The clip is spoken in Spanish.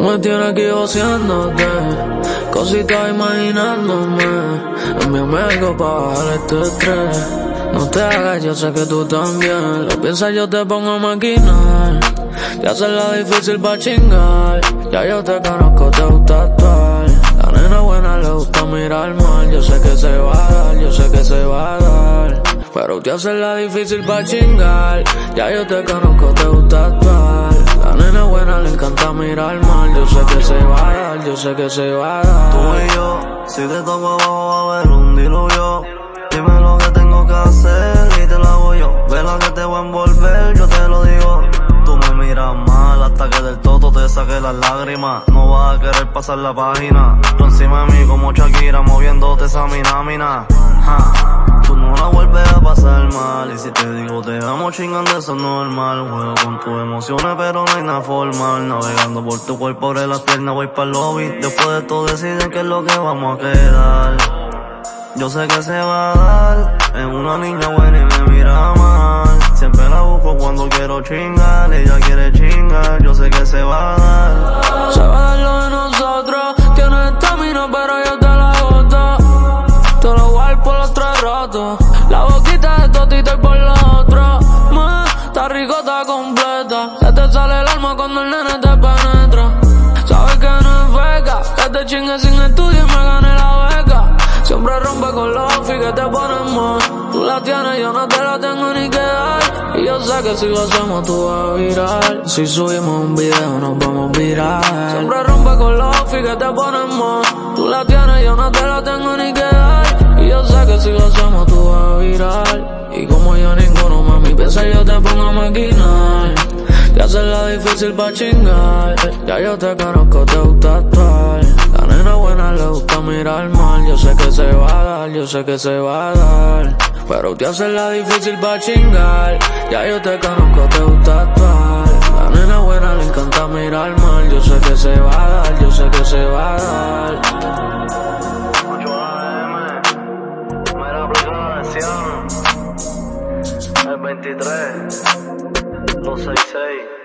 Tú me tienes aquí haciéndote cositas imaginándome. Envíame algo para bajar este estrés. No te hagas, yo sé que tú también. Lo piensas, yo te pongo a maquinar. Te haces la difícil pa' chingar. Ya yo te conozco, te gusta actuar. La nena buena le gusta mirar mal. Yo sé que se va a dar, yo sé que se va a dar. Pero te haces la difícil pa' chingar. Ya yo te conozco, te gusta actuar. La nena buena le encanta mirar mal. Yo sé que se va a dar. Tú y yo, si te toco abajo va a haber un diluvio. Dime lo que tengo que hacer y te lo hago yo. Ve lo que te voy a envolver, yo te lo digo. Tú me miras mal hasta que del todo te saque las lágrimas. No vas a querer pasar la página. Tú encima de mí como Shakira moviéndote esa minamina. Tú no la vuelves a pasar mal. Y si te digo te amo chingando, eso es normal. Juego con tus emociones, pero no hay nada formal. Navegando por tu cuerpo, por las piernas, voy para el lobby. Después de todo deciden qué es lo que vamos a quedar. Yo sé que se va a dar. Es una niña buena y me mira mal. Siempre la busco cuando quiero chingar. Ella quiere chingar. Yo sé que. Se va a dar La boquita de totito y por los otros. Más, está rico, está completa. Se te sale el alma cuando el nene te penetra. Sabes que no es feca. Que te chingue sin estudio y me gane la beca. Siempre rompe con los y que te ponen más. Tú la tienes, yo no te la tengo ni que dar. Y yo sé que si lo hacemos tú vas a virar. Si subimos un video nos vamos a virar. Siempre rompe con los y que te ponen más. Tú la tienes, yo no te la tengo ni que dar. Si lo hacemos tú vas a virar. Y como yo ninguno, mami, piensa yo te pongo a maquinar. Te haces la difícil pa' chingar. Ya yo te conozco, te gusta actuar. La nena buena le gusta mirar mal. Yo sé que se va a dar, yo sé que se va a dar. Pero te haces la difícil pa' chingar. Ya yo te conozco, te gusta actuar. La nena buena le encanta mirar mal. Yo sé que se va a dar, yo sé que se va a dar. 23, los 66.